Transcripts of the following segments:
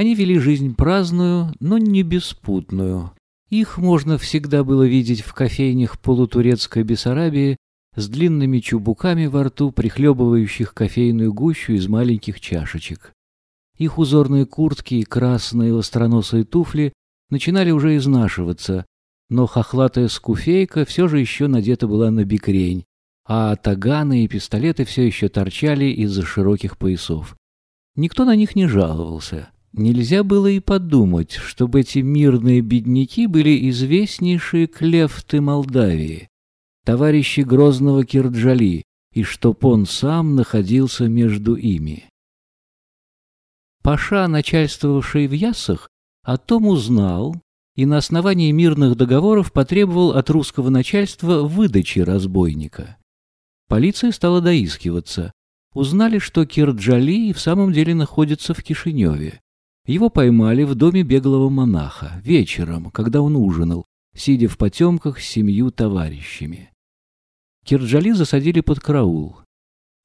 Они вели жизнь праздную, но не беспутную. Их можно всегда было видеть в кофейнях полутурецкой Бессарабии с длинными чубуками во рту, прихлебывающих кофейную гущу из маленьких чашечек. Их узорные куртки и красные востроносые туфли начинали уже изнашиваться, но хохлатая скуфейка все же еще надета была на бикрень, а таганы и пистолеты все еще торчали из-за широких поясов. Никто на них не жаловался. Нельзя было и подумать, чтобы эти мирные бедняки были известнейшие клефты Молдавии, товарищи грозного Кирджали, и чтоб он сам находился между ими. Паша, начальствовавший в Яссах, о том узнал и на основании мирных договоров потребовал от русского начальства выдачи разбойника. Полиция стала доискиваться. Узнали, что Кирджали в самом деле находится в Кишиневе. Его поймали в доме беглого монаха вечером, когда он ужинал, сидя в потемках с семью товарищами. Кирджали засадили под караул.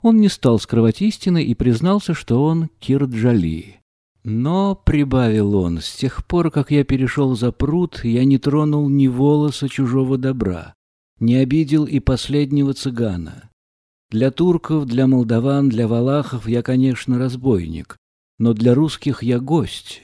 Он не стал скрывать истины и признался, что он Кирджали. Но, — прибавил он, — с тех пор, как я перешел за пруд, я не тронул ни волоса чужого добра, не обидел и последнего цыгана. Для турков, для молдаван, для валахов я, конечно, разбойник, но для русских я гость.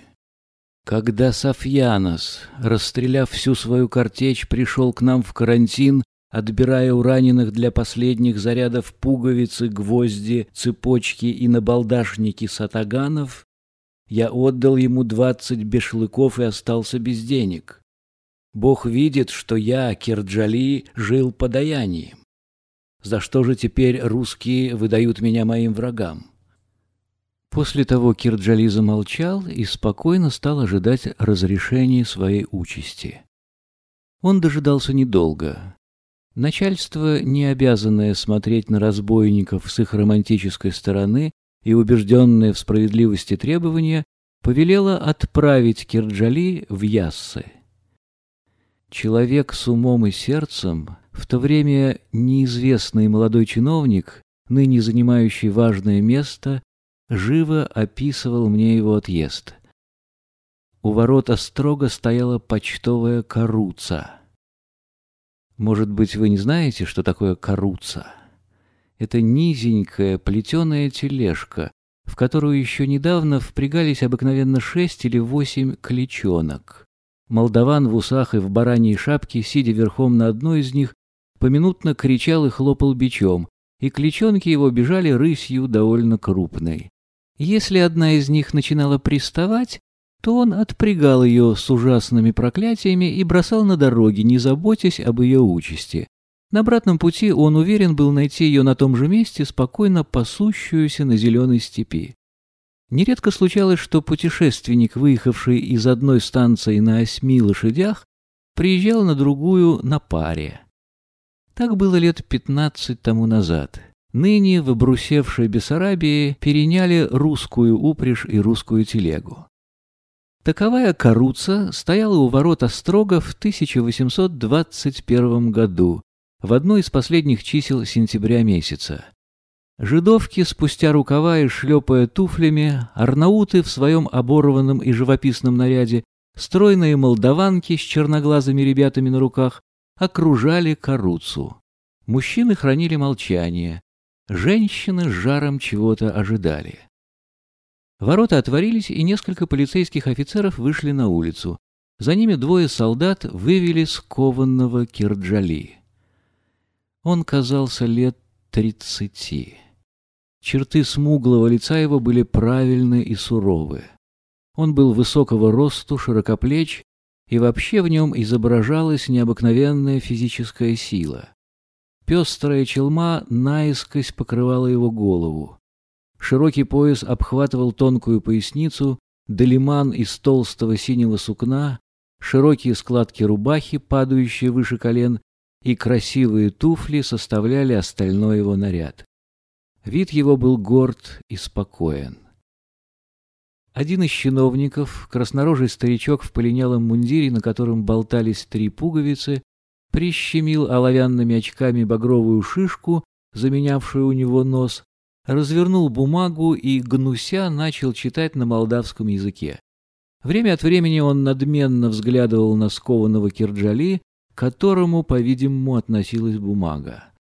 Когда Софьянос, расстреляв всю свою картечь, пришел к нам в карантин, отбирая у раненых для последних зарядов пуговицы, гвозди, цепочки и набалдашники сатаганов, я отдал ему двадцать бешлыков и остался без денег. Бог видит, что я, Кирджали, жил подаянием. За что же теперь русские выдают меня моим врагам? После того Кирджали замолчал и спокойно стал ожидать разрешения своей участи. Он дожидался недолго. Начальство, не обязанное смотреть на разбойников с их романтической стороны и убежденное в справедливости требования, повелело отправить Кирджали в Яссы. Человек с умом и сердцем, в то время неизвестный молодой чиновник, ныне занимающий важное место, живо описывал мне его отъезд. У ворот строго стояла почтовая каруца — может быть, вы не знаете, что такое каруца? Это низенькая плетеная тележка, в которую еще недавно впрягались обыкновенно шесть или восемь кличонок. Молдаван в усах и в бараньей шапке, сидя верхом на одной из них, поминутно кричал и хлопал бичом, и кличонки его бежали рысью довольно крупной. Если одна из них начинала приставать, то он отпрягал ее с ужасными проклятиями и бросал на дороге, не заботясь об ее участи. На обратном пути он уверен был найти ее на том же месте, спокойно пасущуюся на зеленой степи. Нередко случалось, что путешественник, выехавший из одной станции на осьми лошадях, приезжал на другую на паре. Так было лет пятнадцать тому назад. Ныне в обрусевшей Бессарабии переняли русскую упряжь и русскую телегу. Таковая каруца стояла у ворот Острога в 1821 году, в одно из последних чисел сентября месяца. Жидовки, спустя рукава и шлепая туфлями, арнауты в своем оборванном и живописном наряде, стройные молдаванки с черноглазыми ребятами на руках окружали каруцу. Мужчины хранили молчание, женщины с жаром чего-то ожидали. Ворота отворились, и несколько полицейских офицеров вышли на улицу. За ними двое солдат вывели скованного Кирджали. Он казался лет тридцати. Черты смуглого лица его были правильны и суровы. Он был высокого росту, широкоплеч, и вообще в нем изображалась необыкновенная физическая сила. Пестрая челма наискось покрывала его голову. Широкий пояс обхватывал тонкую поясницу, долиман из толстого синего сукна, широкие складки рубахи, падающие выше колен, и красивые туфли составляли остальной его наряд. Вид его был горд и спокоен. Один из чиновников, краснорожий старичок в полинялом мундире, на котором болтались три пуговицы, прищемил оловянными очками багровую шишку, заменявшую у него нос, развернул бумагу и, гнуся, начал читать на молдавском языке. Время от времени он надменно взглядывал на скованного Кирджали, к которому, по-видимому, относилась бумага.